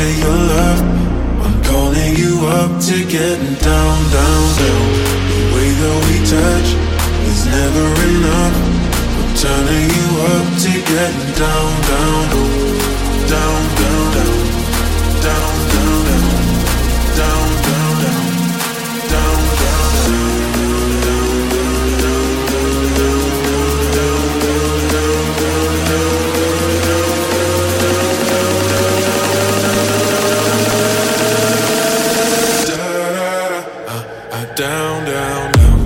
Of your love. I'm calling you up to getting down, down, down. The way that we touch is never enough. I'm turning you up to getting down, down, down, down, down. down, down, down.